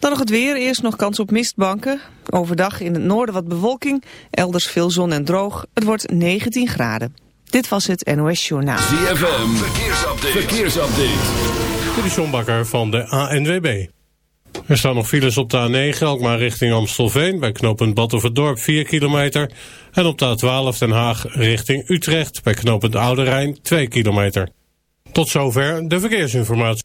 Dan nog het weer. Eerst nog kans op mistbanken. Overdag in het noorden wat bewolking. Elders veel zon en droog. Het wordt 19 graden. Dit was het NOS Journaal. ZFM. Verkeersupdate. Verkeersupdate. De van de ANWB. Er staan nog files op de A9, ook maar richting Amstelveen... bij knooppunt Battenverdorp 4 kilometer... en op de A12 Den Haag richting Utrecht... bij knooppunt Oude Rijn 2 kilometer. Tot zover de verkeersinformatie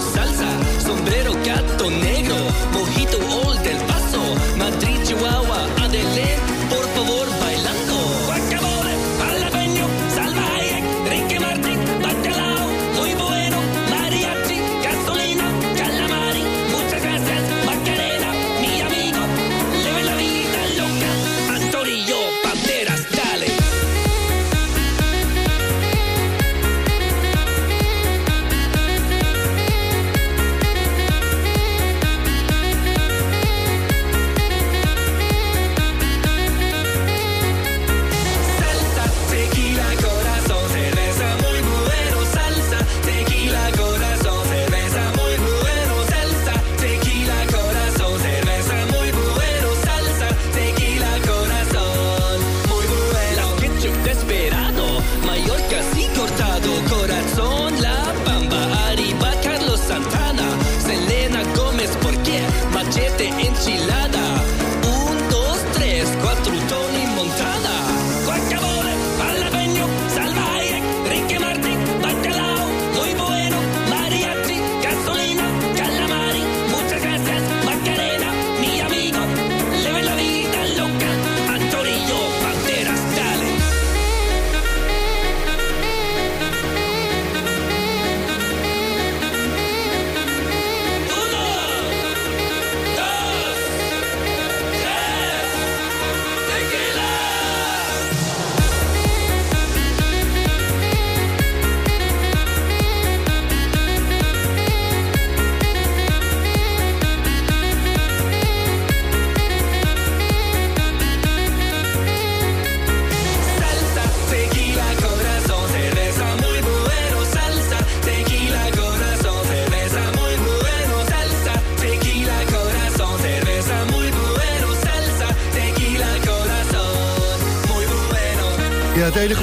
salsa, sombrero gato negro, mojito old del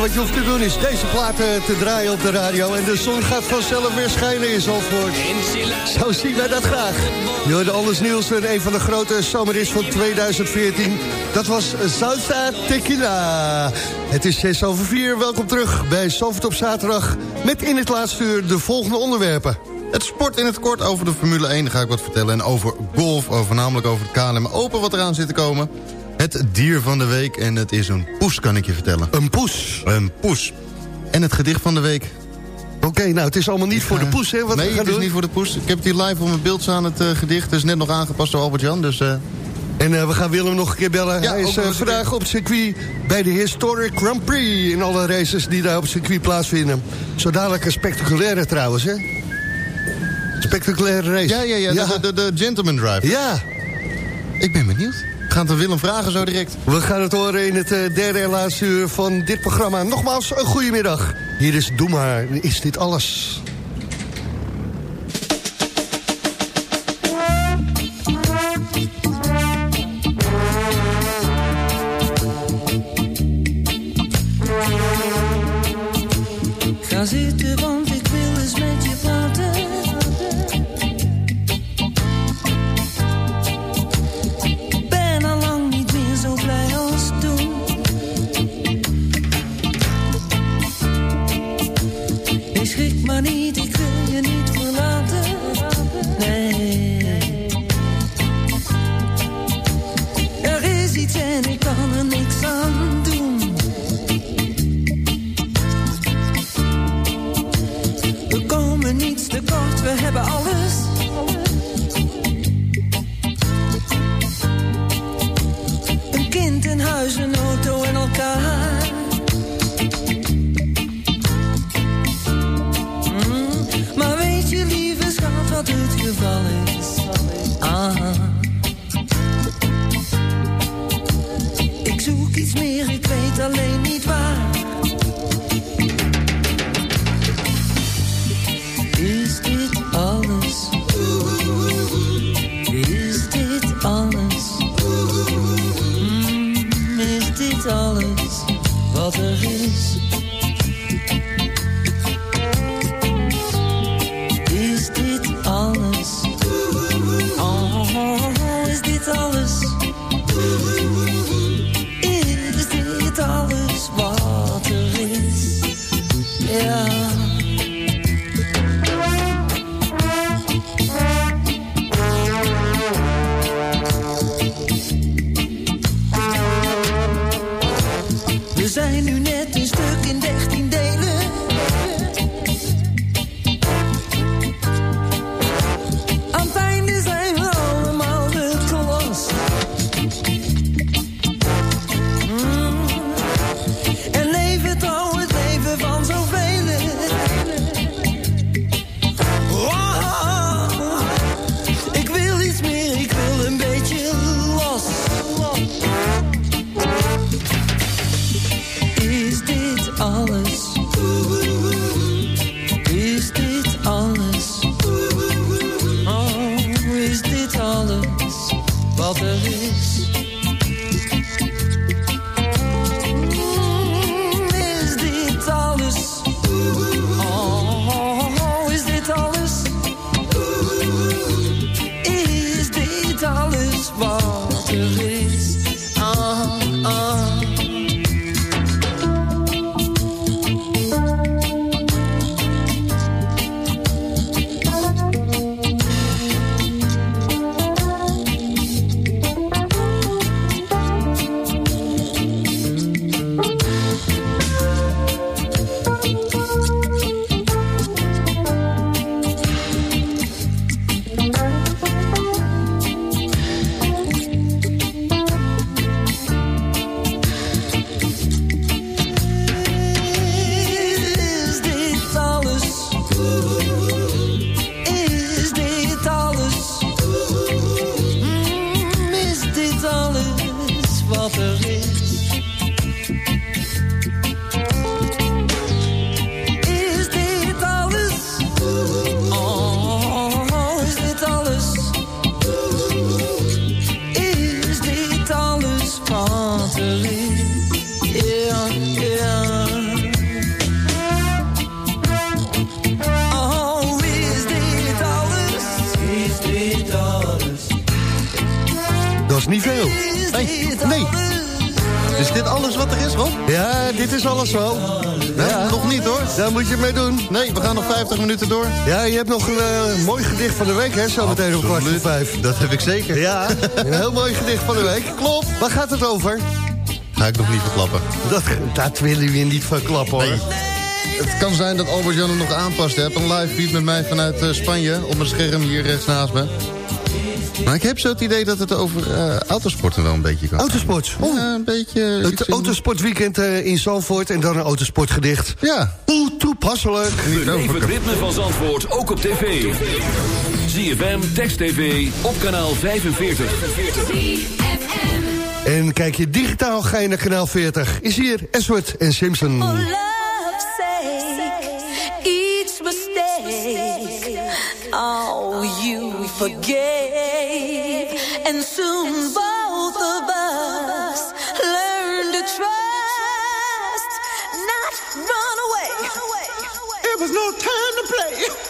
wat je hoeft te doen is deze platen te draaien op de radio... en de zon gaat vanzelf weer schijnen in Zandvoort. Zo zien wij dat graag. Je hoorde Anders Nielsen, een van de grote zomerhits van 2014. Dat was Salsa Tequila. Het is 6 over 4. Welkom terug bij Zandvoort op zaterdag... met in het laatste uur de volgende onderwerpen. Het sport in het kort over de Formule 1 ga ik wat vertellen. En over golf, over, namelijk over het KLM Open wat eraan zit te komen. Het dier van de week en het is een poes, kan ik je vertellen. Een poes? Een poes. En het gedicht van de week. Oké, nou, het is allemaal niet voor de poes, hè? Wat nee, we gaan het is doen? niet voor de poes. Ik heb het hier live op mijn beeld staan, het uh, gedicht. Het is net nog aangepast door Albert-Jan, dus... Uh... En uh, we gaan Willem nog een keer bellen. Ja, Hij is vandaag op het circuit bij de Historic Grand Prix... in alle races die daar op het circuit plaatsvinden. Zo dadelijk een spectaculaire trouwens, hè? Spectaculaire race. Ja, ja, ja, ja. De, de, de Gentleman Drive. Ja. Ik ben benieuwd. Gaan het Willem vragen zo direct. We gaan het horen in het uh, derde en laatste uur van dit programma. Nogmaals, een goede middag. Hier is Doe maar, is dit alles? 50 minuten door. Ja, je hebt nog een eh, mooi gedicht van de week, hè? Zo meteen om kwart voor Absoluut. vijf. Dat heb ik zeker. Ja, een heel mooi gedicht van de week. Klopt. Waar gaat het over? Ga ik nog niet verklappen. Dat, dat willen we je niet verklappen, hoor. Nee. Het kan zijn dat Albert Jan het nog aanpast. Heb een live feed met mij vanuit eh, Spanje. Op mijn scherm hier rechts naast me. Maar ik heb zo het idee dat het over eh, autosporten wel een beetje kan. Autosport. Oh, Ja, een beetje... het autosportweekend in Zandvoort en dan een autosportgedicht. Ja. Toepasselijk. Beleef het ritme van Zandvoort ook op tv. ZFM, Text TV, op kanaal 45. En kijk je digitaal, ga je naar kanaal 40. Is hier Esward en Simpson. For love's sake, each mistake, oh, you forgave. And soon both of us learn to trust, not no time to play.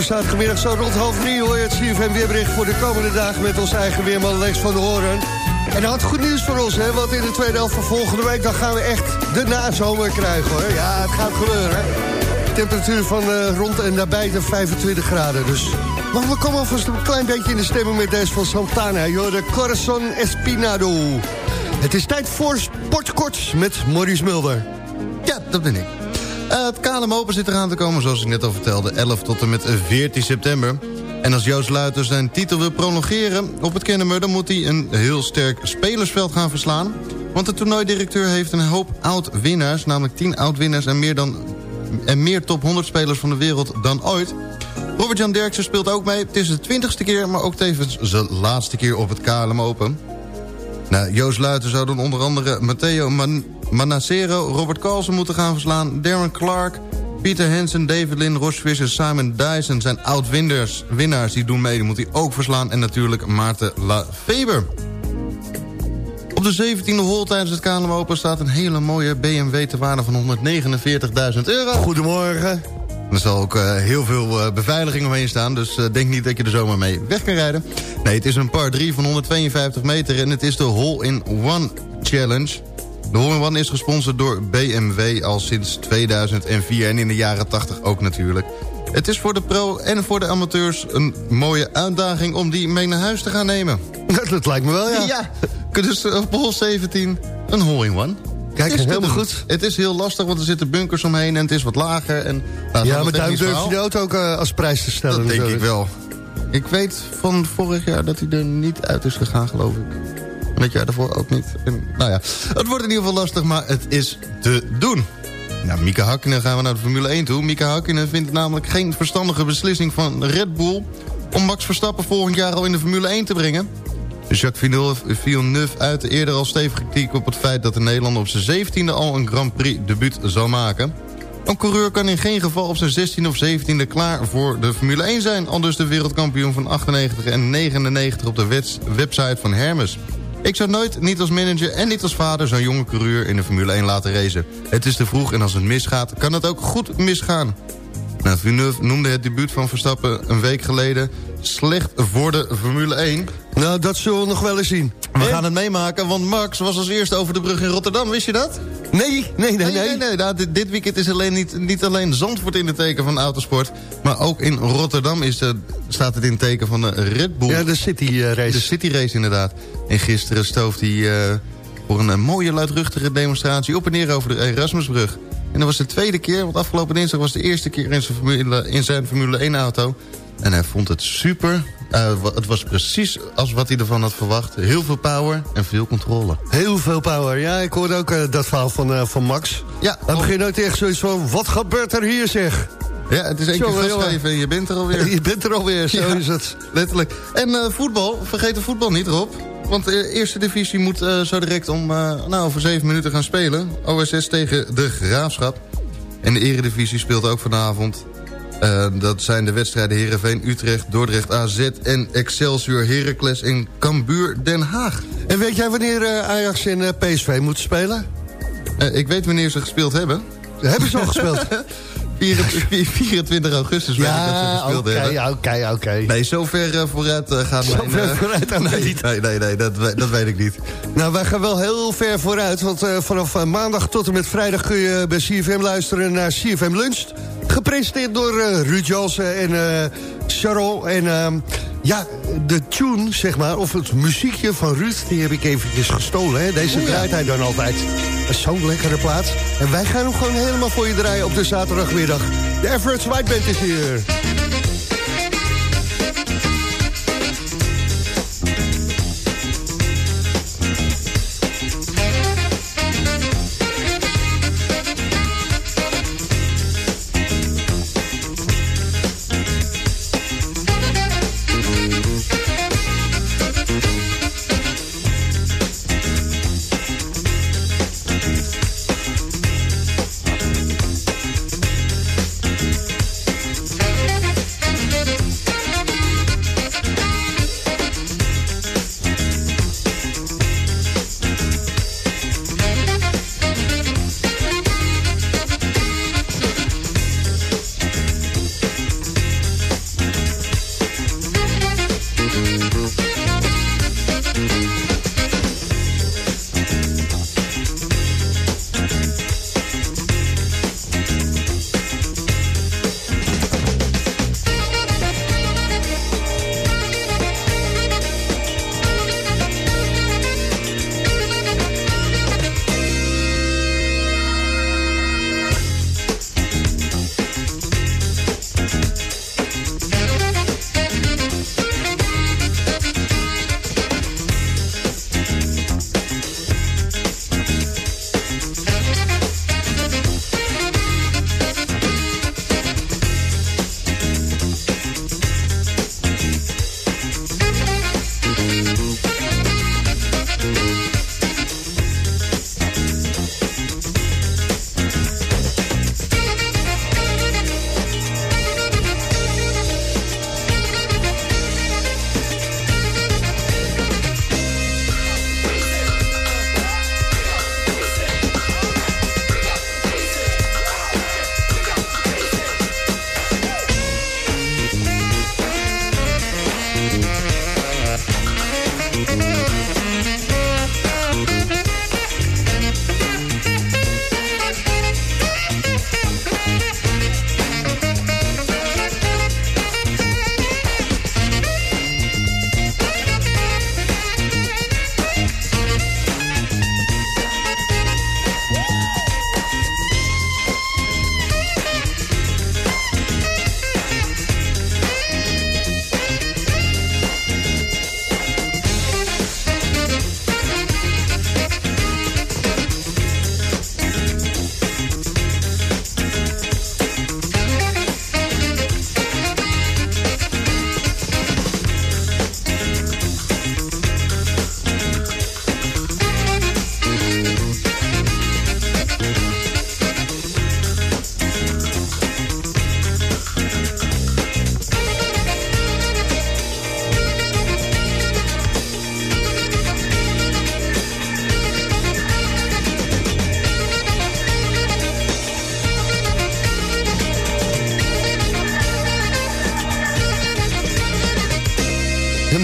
Elke zaterdagmiddag zo rond half drie hoor je het CFM weerbericht voor de komende dagen met ons eigen weerman Lex van de Horen. En hij had goed nieuws voor ons, hè, want in de tweede helft van volgende week dan gaan we echt de nazomer krijgen hoor. Ja, het gaat gebeuren. Temperatuur van uh, rond en nabij de 25 graden, dus... Maar we komen alvast een klein beetje in de stemming met deze van Santana. Joh, de Corazon Espinado. Het is tijd voor Sportkort met Maurice Mulder. Ja, dat ben ik. Het KLM Open zit eraan te komen, zoals ik net al vertelde. 11 tot en met 14 september. En als Joost Luiter zijn titel wil prolongeren op het Kennemer... dan moet hij een heel sterk spelersveld gaan verslaan. Want de toernooidirecteur heeft een hoop oud-winnaars... namelijk 10 oud-winnaars en meer, dan, en meer top 100 spelers van de wereld dan ooit... Robert-Jan Derksen speelt ook mee. Het is de twintigste keer, maar ook tevens zijn laatste keer op het KLM Open. Nou, Joost Luiten zou dan onder andere Matteo Man Manacero, Robert Carlsen moeten gaan verslaan... Darren Clark, Pieter Hansen, David Lynn, Ross Visser, Simon Dyson... zijn oud-winnaars winnaars die doen mee. Die moet hij ook verslaan. En natuurlijk Maarten Lafeber. Op de 17e hol tijdens het KLM Open staat een hele mooie BMW... te waarde van 149.000 euro. Goedemorgen. Er zal ook uh, heel veel uh, beveiliging omheen staan. Dus uh, denk niet dat je er zomaar mee weg kan rijden. Nee, het is een par 3 van 152 meter. En het is de Hole-in-One Challenge. De Hole-in-One is gesponsord door BMW al sinds 2004. En in de jaren 80 ook natuurlijk. Het is voor de pro en voor de amateurs een mooie uitdaging... om die mee naar huis te gaan nemen. Dat lijkt me wel, ja. Ja, dus op hol 17 een Hole-in-One. Kijk, is helemaal goed. Het is heel lastig, want er zitten bunkers omheen en het is wat lager. En, nou, ja, maar daar durf je de auto ook uh, als prijs te stellen. Dat denk ik wel. Ik weet van vorig jaar dat hij er niet uit is gegaan, geloof ik. En het jaar daarvoor ook niet. Nou ja, het wordt in ieder geval lastig, maar het is te doen. Nou, Mika Hakkinen gaan we naar de Formule 1 toe. Mika Hakkinen vindt het namelijk geen verstandige beslissing van Red Bull... om Max Verstappen volgend jaar al in de Formule 1 te brengen. Jacques Villeneuve uit eerder al stevig kritiek op het feit dat de Nederlander op zijn 17e al een Grand Prix debuut zal maken. Een coureur kan in geen geval op zijn 16e of 17e klaar voor de Formule 1 zijn. Al dus de wereldkampioen van 98 en 99 op de website van Hermes. Ik zou nooit, niet als manager en niet als vader... zo'n jonge coureur in de Formule 1 laten racen. Het is te vroeg en als het misgaat, kan het ook goed misgaan. Nou, noemde het debuut van Verstappen een week geleden... slecht voor de Formule 1. Nou, dat zullen we nog wel eens zien. We gaan het meemaken, want Max was als eerste over de brug in Rotterdam. Wist je dat? Nee, nee, nee. nee, nee, nee nou, dit, dit, weekend is alleen niet, niet alleen Zandvoort in het teken van autosport... maar ook in Rotterdam is, uh, staat het in het teken van de Red Bull. Ja, de City uh, Race. De City Race, inderdaad. En gisteren stoof hij uh, voor een mooie luidruchtige demonstratie... op en neer over de Erasmusbrug. En dat was de tweede keer, want afgelopen dinsdag was de eerste keer in zijn Formule, in zijn Formule 1-auto. En hij vond het super. Uh, het was precies als wat hij ervan had verwacht. Heel veel power en veel controle. Heel veel power, ja. Ik hoorde ook uh, dat verhaal van, uh, van Max. Ja. Dan begin je nooit echt zoiets van, wat gebeurt er hier zeg? Ja, het is één keer vastgeven en je bent er alweer. Je bent er alweer, zo ja, is het. Letterlijk. En voetbal, vergeet de voetbal niet, Rob. Want de eerste divisie moet zo direct om nou, over zeven minuten gaan spelen. OSS tegen de Graafschap. En de eredivisie speelt ook vanavond. Uh, dat zijn de wedstrijden Heerenveen, Utrecht, Dordrecht, AZ en Excelsior, Heracles en Cambuur, Den Haag. En weet jij wanneer Ajax en PSV moeten spelen? ik weet wanneer ze gespeeld hebben. Hebben ze al gespeeld? 24 augustus weet ja, ik dat ze gespeeld okay, hebben. Ja, oké, oké. Nee, zo ver vooruit uh, gaat Zo mijn, ver vooruit aan nee, niet. nee, nee, nee, dat, dat weet ik niet. Nou, wij gaan wel heel ver vooruit. Want vanaf maandag tot en met vrijdag kun je bij CFM luisteren naar CFM Lunch. Gepresenteerd door Ruud Jansen en Charol. En ehm, ja, de tune, zeg maar, of het muziekje van Ruud... die heb ik eventjes gestolen. Hè? Deze oh, draait hij dan altijd. Zo'n lekkere plaats. En wij gaan hem gewoon helemaal voor je draaien op de zaterdagmiddag. De Everett White Band is hier.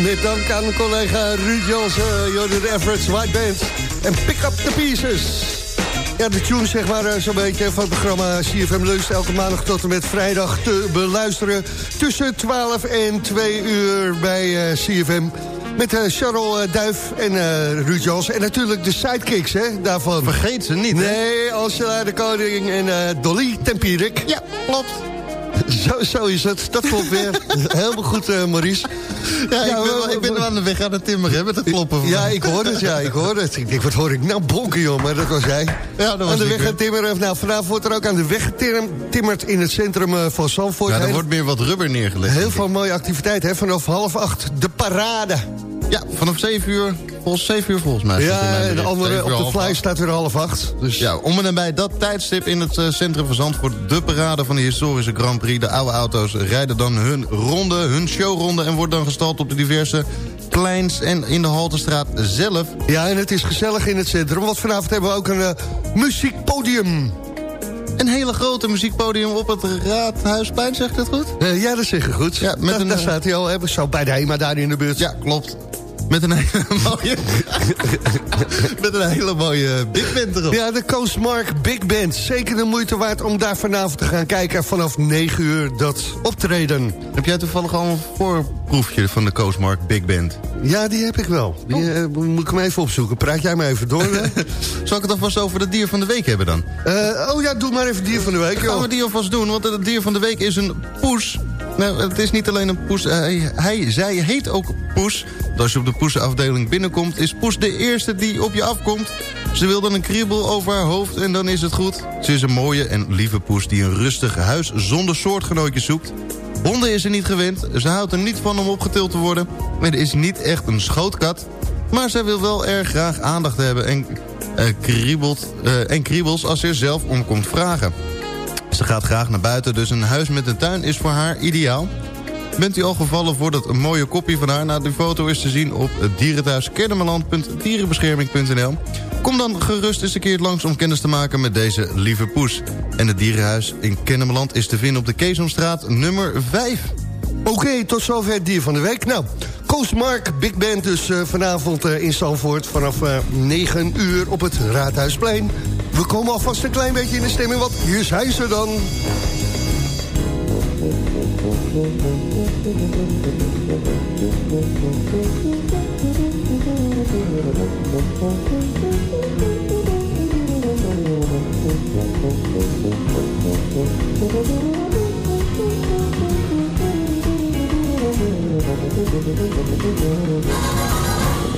Met dank aan collega Ruud Jansen, Jordan Everett's White Band. En Pick Up The Pieces. Ja, de tune zeg maar eh, zo'n beetje van het programma CFM Lunch... elke maandag tot en met vrijdag te beluisteren... tussen 12 en 2 uur bij uh, CFM... Met uh, Charles Duif en uh, Ruud Jansen. En natuurlijk de sidekicks, hè, daarvan. Vergeet ze niet, Nee, Angela de Koning en uh, Dolly Tempierik. Ja, klopt. Zo, zo is het. Dat klopt weer. Helemaal goed, uh, Maurice. Ja, ja, ik, ben, wel, ik ben aan de weg aan het timmeren, met het kloppen. Van ja, ik hoor het, ja, ik hoor het. Ik denk, wat hoor ik nou bonken, joh, maar dat was jij. Ja, dat was aan de weg aan timmeren. Nou, vanavond wordt er ook aan de weg getimmerd in het centrum uh, van Zandvoort. Ja, er wordt meer wat rubber neergelegd. Heel veel mooie activiteiten, hè. Vanaf half acht, de parade. Ja, vanaf 7 uur, volgens 7 uur volgens mij. Ja, en de andere op de fly staat weer half acht. Dus... Ja, om en nabij dat tijdstip in het uh, centrum van Zandvoort... de parade van de historische Grand Prix. De oude auto's rijden dan hun ronde, hun showronde... en wordt dan gestald op de diverse kleins en in de Haltestraat zelf. Ja, en het is gezellig in het centrum. Want vanavond hebben we ook een uh, muziekpodium. Een hele grote muziekpodium op het Raadhuisplein, zeg ik dat goed? Uh, ja, dat zeg je goed. Ja, met da, een, daar staat hij al, hebben zo bij de HEMA daar in de buurt. Ja, klopt. Met een hele mooie... met een hele mooie big band erop. Ja, de Coastmark Big Band. Zeker de moeite waard om daar vanavond te gaan kijken... vanaf 9 uur dat optreden. Heb jij toevallig al een voorproefje van de Coastmark Big Band? Ja, die heb ik wel. Die oh. uh, moet ik hem even opzoeken. Praat jij maar even door. Zal ik het alvast over het dier van de week hebben dan? Uh, oh ja, doe maar even dier van de week. Gaan we dier alvast doen, want het dier van de week is een poes... Nou, het is niet alleen een poes. Hij, hij, zij heet ook Poes. Als je op de poesenafdeling binnenkomt... is Poes de eerste die op je afkomt. Ze wil dan een kriebel over haar hoofd en dan is het goed. Ze is een mooie en lieve poes die een rustig huis zonder soortgenootjes zoekt. Honden is ze niet gewend. Ze houdt er niet van om opgetild te worden. Het is niet echt een schootkat. Maar zij wil wel erg graag aandacht hebben en, uh, kriebelt, uh, en kriebels als ze er zelf om komt vragen. Ze gaat graag naar buiten, dus een huis met een tuin is voor haar ideaal. Bent u al gevallen voor dat mooie kopje van haar? Nou, de foto is te zien op dierenthuiskennemerland.dierenbescherming.nl. Kom dan gerust eens een keer langs om kennis te maken met deze lieve poes. En het dierenhuis in Kennemerland is te vinden op de Keesomstraat nummer 5. Oké, tot zover het dier van de week. Nou, Coastmark Big Band dus uh, vanavond uh, in Zandvoort... vanaf uh, 9 uur op het Raadhuisplein. We komen alvast een klein beetje in de stemming, want hier zijn ze dan.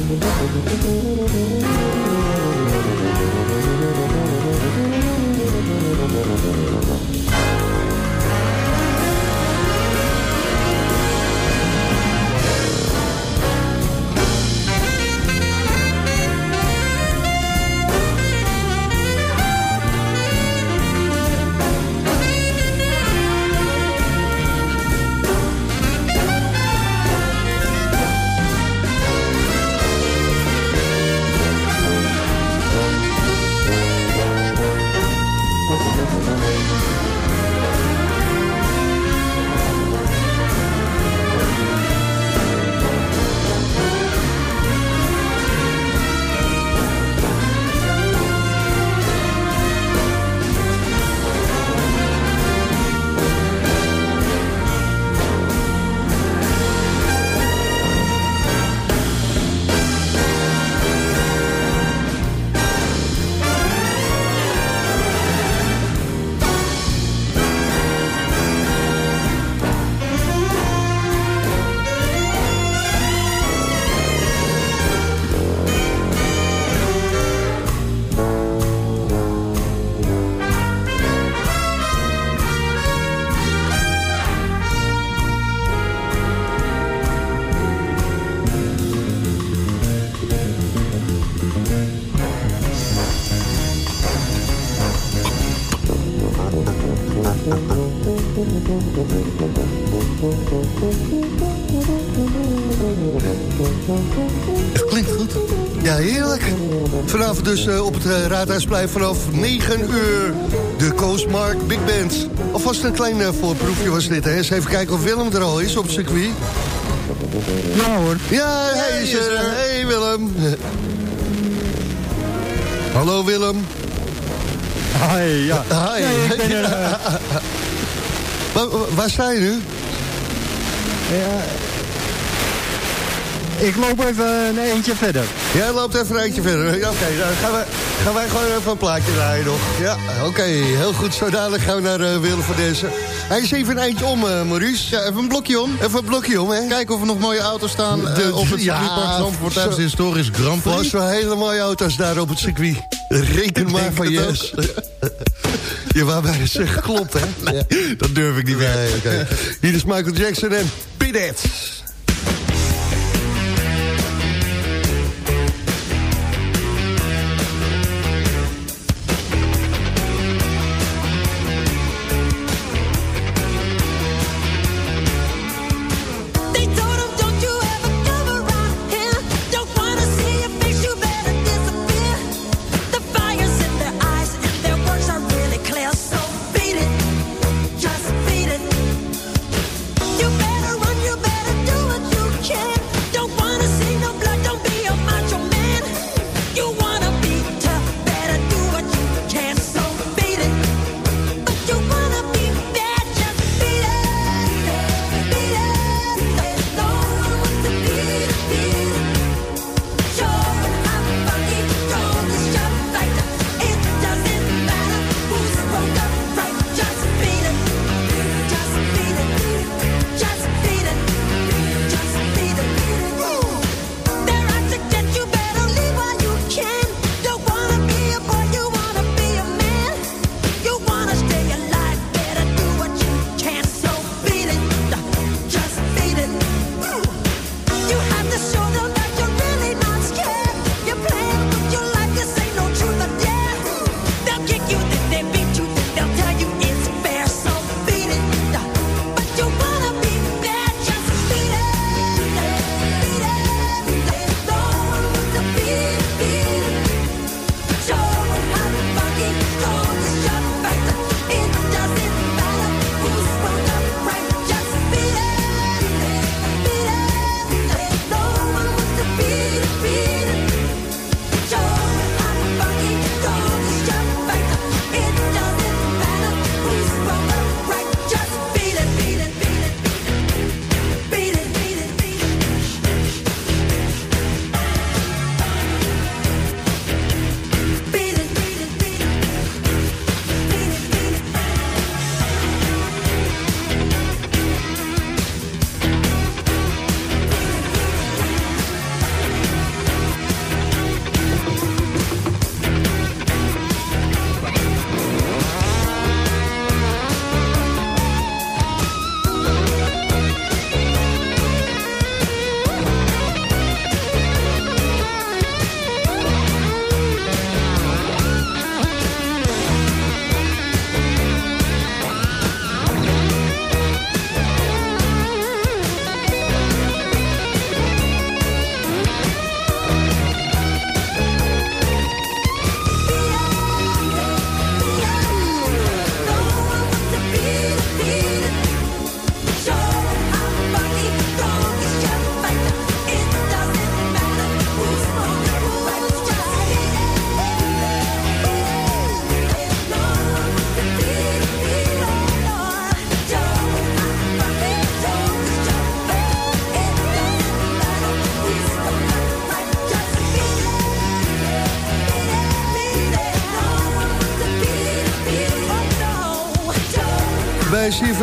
Thank you. Vanavond dus eh, op het uh, Raadhuisplein vanaf 9 uur. De Coastmark Big Band. Alvast een klein uh, voorproefje was dit, hè. Eens even kijken of Willem er al is op het circuit. Ja hoor. Ja, hij is er. Hey Willem. Hallo Willem. Hi, ja. Hi. Nee, ik ben er, uh... waar, waar sta je nu? Ja, ik loop even een eentje verder. Jij loopt even een eentje verder. Ja, oké, dan gaan, we, gaan wij gewoon even een plaatje draaien nog. Ja, oké, heel goed. Zo dadelijk gaan we naar uh, Willem van deze. Hij is even een eindje om, uh, Maurice. Ja, even een blokje om. Even een blokje om, hè. Kijken of er nog mooie auto's staan uh, op het circuitpark ja, Zandvoort tijdens de historisch Grand Prix. Was wel hele mooie auto's daar op het circuit. Reken maar van yes. Je wou bijna zeggen, klopt, hè? Ja. Dat durf ik niet meer. Nee, okay. Hier is Michael Jackson en Beat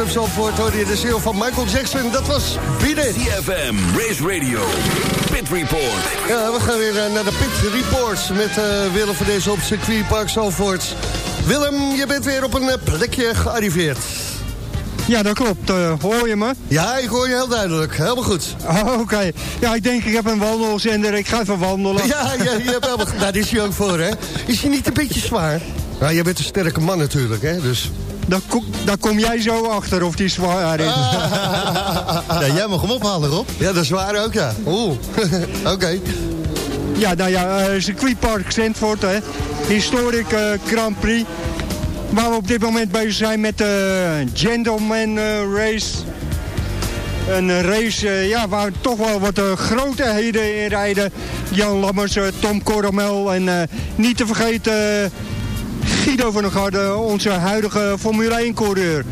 CFM Zandvoort hoorde je de ziel van Michael Jackson. Dat was Beat It. CFM, Race Radio, Pit Report. Ja, we gaan weer naar de Pit Reports met uh, Willem van deze op circuitpark Zandvoort. Willem, je bent weer op een plekje gearriveerd. Ja, dat klopt. Uh, hoor je me? Ja, ik hoor je heel duidelijk. Helemaal goed. Oh, Oké. Okay. Ja, ik denk ik heb een wandelzender. Ik ga even wandelen. Ja, ja je hebt helemaal... Daar is hij ook voor, hè? Is hij niet een beetje zwaar? Nou, jij bent een sterke man natuurlijk, hè? Dus... daar, ko- daar kom jij zo achter of die zwaar is. Ja, jij mag hem ophalen, Rob. Ja, dat is waar ook, ja. Oeh, oké. Ja, nou ja, eh, circuitpark Zandvoort, hè. Historic eh, Grand Prix. Waar we op dit moment bezig zijn met de Gentleman eh, Race. Een race ja, waar toch wel wat grootheden in rijden. Jan Lammers, Tom Coronel en niet te vergeten Guido van der Garde, onze huidige Formule 1-coureur.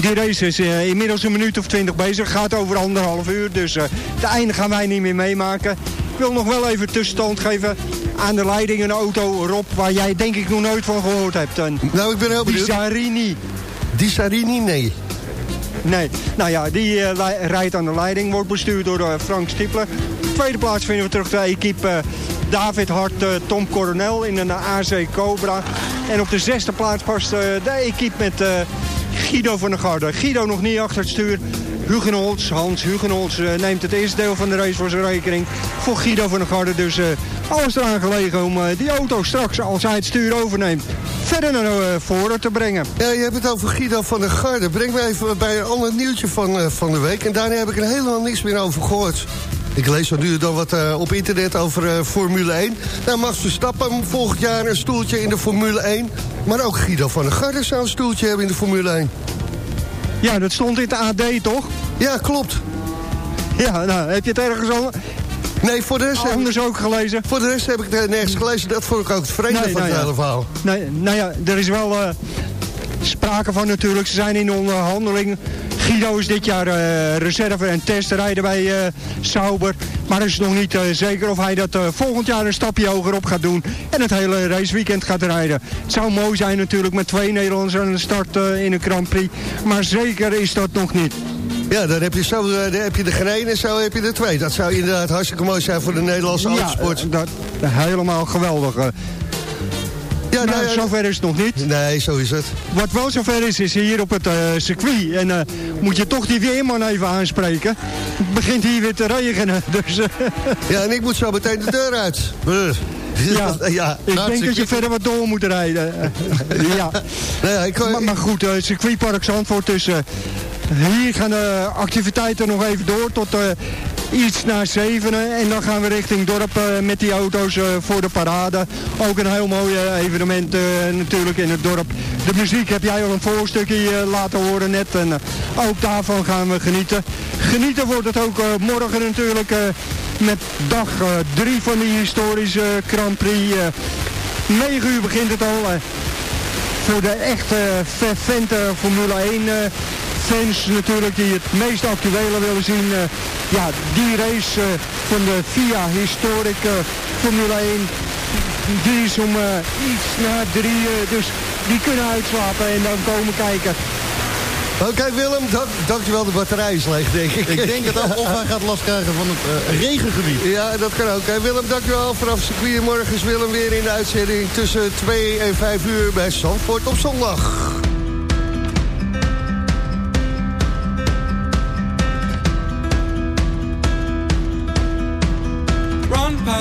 Die race is eh, inmiddels een minuut of twintig bezig. Gaat over anderhalf uur. Dus eh het einde gaan wij niet meer meemaken. Ik wil nog wel even tussenstand geven aan de leiding een auto, Rob, waar jij denk ik nog nooit van gehoord hebt. Een Nou, ik ben heel benieuwd. Bizarini. Die Sarini, nee. Nee, nou ja, die eh, rijdt aan de leiding, wordt bestuurd door Frank Stipler. Tweede plaats vinden we terug de equipe David Hart, eh, Tom Coronel in een AC Cobra. En op de zesde plaats past eh, de equipe met eh, Guido van der Garde. Guido nog niet achter het stuur. Hugenholz, Hans Hugenholz neemt het eerste deel van de race voor zijn rekening. Voor Guido van der Garde dus alles eraan gelegen om die auto straks, als hij het stuur overneemt, verder naar voren te brengen. Je hebt het over Guido van der Garde. Breng me even bij een ander nieuwtje van, van de week. En daarna heb ik er helemaal niks meer over gehoord. Ik lees zo nu en dan wat eh, op internet over eh, Formule 1. Nou, Max Verstappen volgend jaar een stoeltje in de Formule 1. Maar ook Guido van der Garde zou een stoeltje hebben in de Formule 1. Ja, dat stond in het AD, toch? Ja, klopt. Ja, nou, heb je het ergens al Nee, voor de rest, heb, anders ook gelezen? voor de rest heb ik het nergens gelezen. Dat vond ik ook het vreemde Nee, van nou het ja. hele verhaal. Nee, nou ja, er is wel eh, sprake van natuurlijk. Ze zijn in onderhandeling. Guido is dit jaar eh, reserve en testrijder bij eh, Sauber. Maar is nog niet eh, zeker of hij dat volgend jaar een stapje hoger op gaat doen. En het hele raceweekend gaat rijden. Het zou mooi zijn natuurlijk met twee Nederlanders aan de start in een Grand Prix. Maar zeker is dat nog niet. Ja, dan heb je, zo, dan heb je geen één en zo heb je er twee. Dat zou inderdaad hartstikke mooi zijn voor de Nederlandse Ja, autosport. eh, dat, helemaal geweldig. Ja, maar nou zover is het nog niet. Nee, zo is het. Wat wel zover is, is hier op het eh, circuit. En eh, moet je toch die weerman even aanspreken. Het begint hier weer te regenen. Dus eh, Ja, en ik moet zo meteen de deur uit. Brr. ja, ja. ik Nou, denk dat je verder wat door moet rijden. ja. Nou ja, ik, Maar, maar goed, circuitpark Zandvoort. Dus eh, hier gaan de activiteiten nog even door tot iets na zevenen. En dan gaan we richting dorp eh, met die auto's eh, voor de parade. Ook een heel mooi eh, evenement natuurlijk in het dorp. De muziek heb jij al een voorstukje laten horen net. En ook daarvan gaan we genieten. Genieten wordt het ook morgen natuurlijk met dag 3 van die historische Grand Prix. eh 9 uur begint het al. voor de echte fervente Formule 1 eh, fans natuurlijk die het meest actuele willen zien. eh, ja, die race eh, van de FIA Historic Formule 1. Die is om eh, iets na drie, dus die kunnen uitslapen en dan komen kijken. Oké Willem, dank, dankjewel. De batterij is leeg, denk ik. Ik denk het ook, of hij gaat last krijgen van het regengebied. Ja, dat kan ook. Hey, Willem, dankjewel. Vanaf circuit morgen is Willem weer in de uitzending tussen 2 en 5 uur bij Zandvoort op zondag.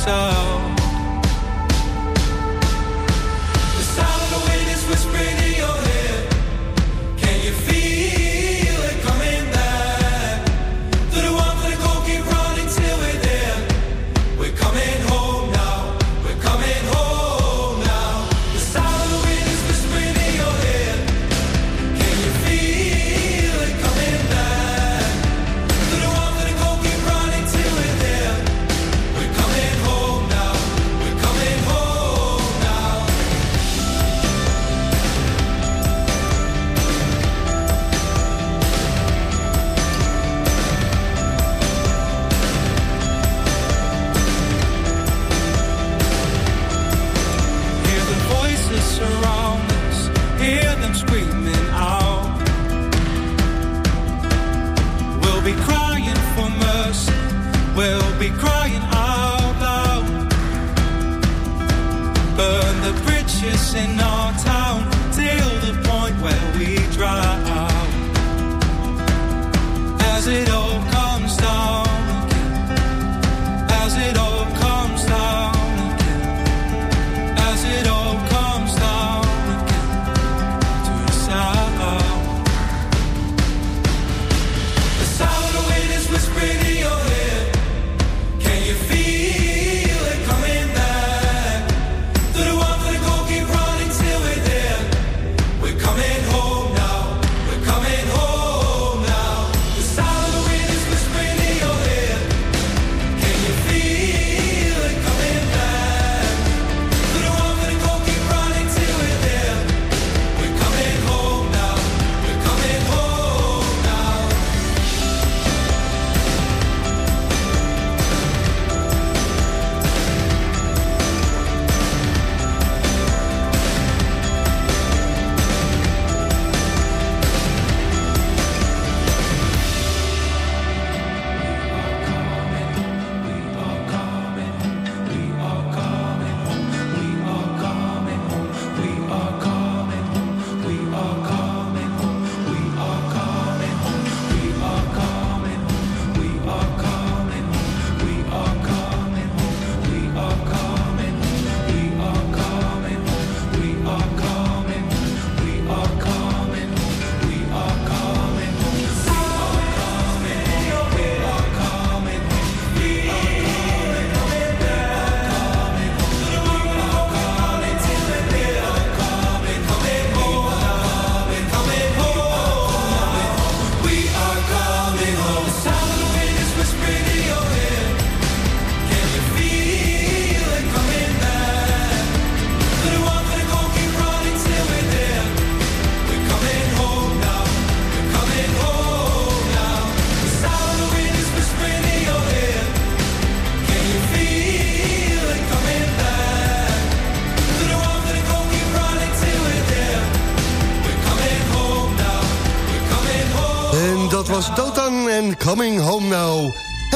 so.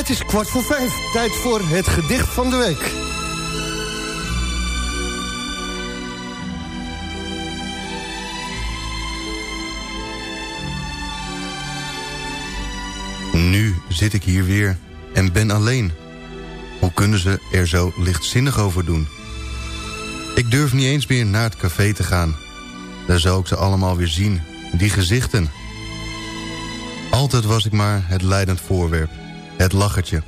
Het is kwart voor vijf. Tijd voor het gedicht van de week. Nu zit ik hier weer en ben alleen. Hoe kunnen ze er zo lichtzinnig over doen? Ik durf niet eens meer naar het café te gaan. Daar zou ik ze allemaal weer zien, die gezichten. Altijd was ik maar het leidend voorwerp, het lachertje.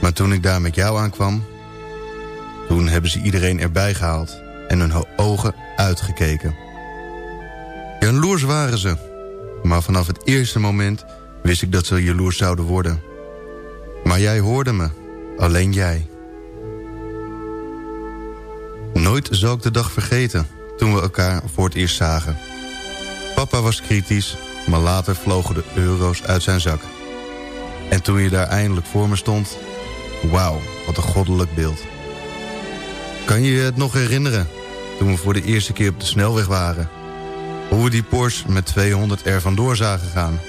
Maar toen ik daar met jou aankwam... toen hebben ze iedereen erbij gehaald en hun ogen uitgekeken. Jaloers waren ze, maar vanaf het eerste moment wist ik dat ze jaloers zouden worden. Maar jij hoorde me, alleen jij. Nooit zal ik de dag vergeten toen we elkaar voor het eerst zagen. Papa was kritisch, maar later vlogen de euro's uit zijn zak. En toen je daar eindelijk voor me stond... Wauw, wat een goddelijk beeld. Kan je je het nog herinneren? Toen we voor de eerste keer op de snelweg waren. Hoe we die Porsche met 200 er vandoor zagen gaan.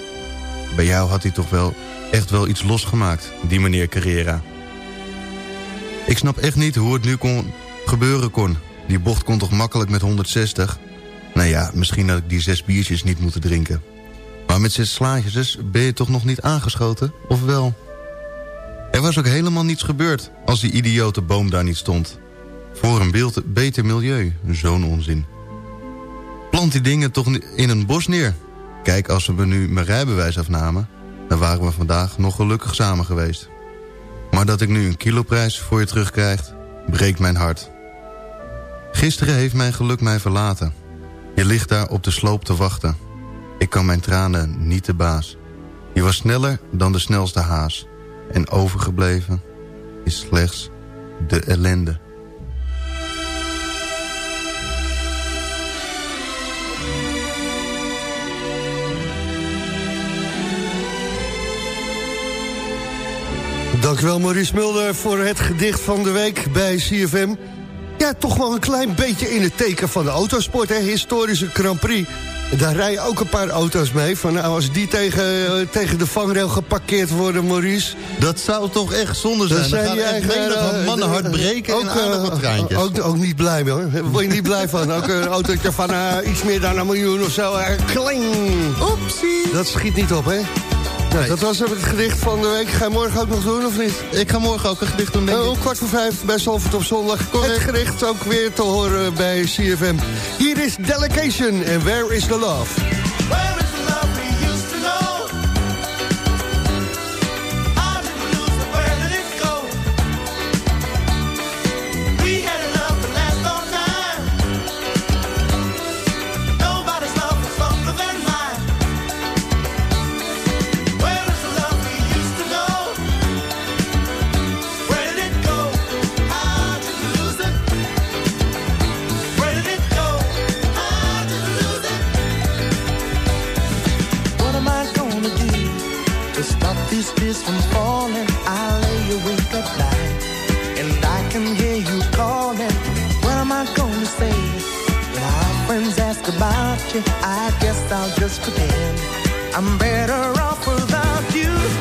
Bij jou had hij toch wel echt wel iets losgemaakt, die meneer Carrera. Ik snap echt niet hoe het nu kon gebeuren kon. Die bocht kon toch makkelijk met 160? Nou ja, misschien had ik die zes biertjes niet moeten drinken. Maar met zes slaatjes ben je toch nog niet aangeschoten? Of wel? Er was ook helemaal niets gebeurd als die idiote boom daar niet stond. Voor een beeld, beter milieu, zo'n onzin. Plant die dingen toch in een bos neer. Kijk, als we nu mijn rijbewijs afnamen... dan waren we vandaag nog gelukkig samen geweest. Maar dat ik nu een kiloprijs voor je terugkrijg... breekt mijn hart. Gisteren heeft mijn geluk mij verlaten. Je ligt daar op de sloop te wachten. Ik kan mijn tranen niet te baas. Je was sneller dan de snelste haas. En overgebleven is slechts de ellende. Dankjewel Maurice Mulder voor het gedicht van de week bij CFM. Ja, toch wel een klein beetje in het teken van de autosport, hè? Historische Grand Prix. Daar rijden ook een paar auto's mee. Van, nou, als die tegen, eh, tegen de vangrail geparkeerd worden, Maurice... Dat zou toch echt zonde zijn. Dan zijn Dan die gaat echt eigen, menig eh, mannen hard eh, breken ook, en aardig wat. Ook, ook niet blij hoor. Daar word je niet blij van. Ook een autootje van eh, iets meer dan een miljoen of zo. eh, kling! Oepsie. Dat schiet niet op, hè? Dat was het gedicht van de week. Ga je morgen ook nog doen, of niet? Ik ga morgen ook een gedicht doen, denk Oh, om kwart voor vijf bij Zalvoort op zondag. Het gedicht ook weer te horen bij CFM. Hier is Delegation en Where is the Love? Tears from falling? I lay awake at night and I can hear you calling. What am I gonna say when our friends ask about you? I guess I'll just pretend I'm better off without you.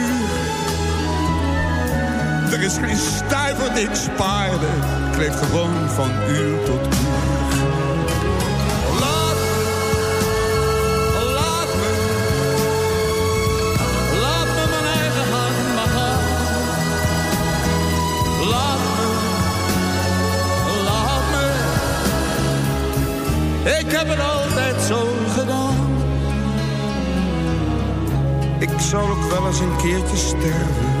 Er is geen stuiver die ik spaarde. Gewoon van uur tot uur. Laat me, laat me, laat me mijn eigen hand maar gaan. Laat me, laat me. Ik heb het altijd zo gedaan. Ik zal ook wel eens een keertje sterven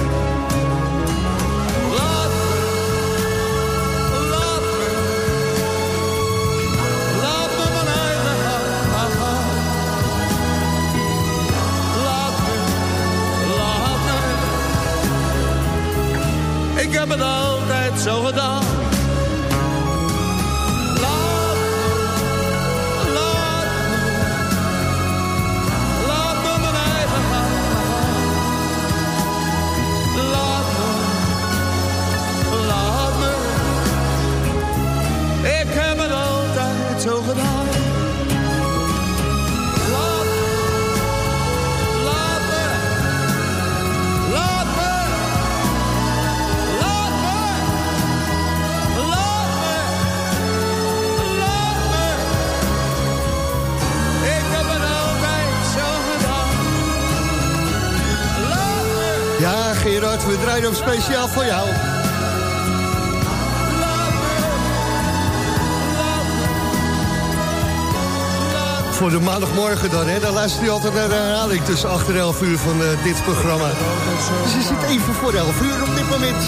Hem speciaal voor jou. Voor de maandagmorgen dan, hè? Dan luister je altijd naar de herhaling tussen 8 en 11 uur van eh, dit programma. Dus je zit even voor 11 uur op dit moment.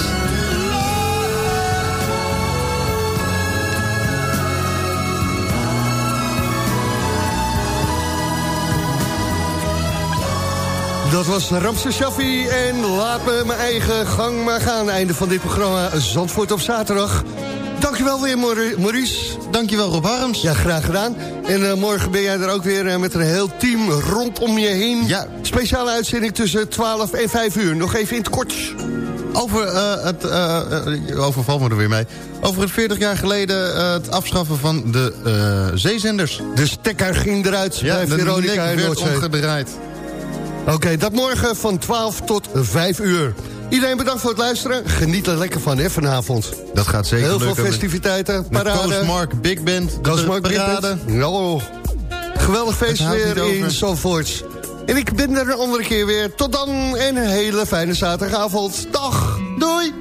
Dat was Ramse Shaffi en laat me mijn eigen gang maar gaan. Einde van dit programma Zandvoort op zaterdag. Dankjewel weer, Mauri- Maurice. Dankjewel, Rob Harms. Ja, graag gedaan. En eh, morgen ben jij er ook weer eh, met een heel team rondom je heen. Ja. Speciale uitzending tussen 12 en 5 uur. Nog even in het kort. Over eh, het... eh, overval me er weer mee. Over het 40 jaar geleden het afschaffen van de zeezenders. De stekker ging eruit Ja, bij de Veronica en werd omgedraaid. Oké, dat morgen van 12 tot 5 uur. Iedereen bedankt voor het luisteren. Geniet er lekker van, hè, vanavond. Dat gaat zeker Heel veel festiviteiten, Met parade. Coast Mark Big Band, Coast Mark Big parade. Band. Ja, geweldig feest weer in. Zandvoort. En ik ben er een andere keer weer. Tot dan en een hele fijne zaterdagavond. Dag, doei!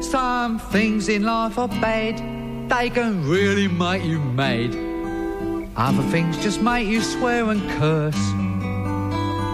Some things in life are bad. They can really make you mad. Other things just make you swear and curse.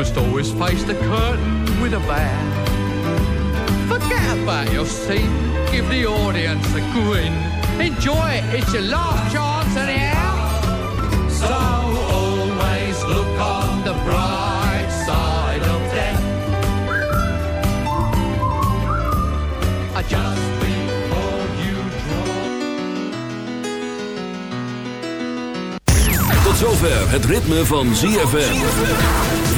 Must always face the curtain with a bow. Forget about your scene, give the audience a grin. Enjoy it, it's your last chance anyhow. So always look on the bright side of death. I just Tot zover het ritme van ZFM.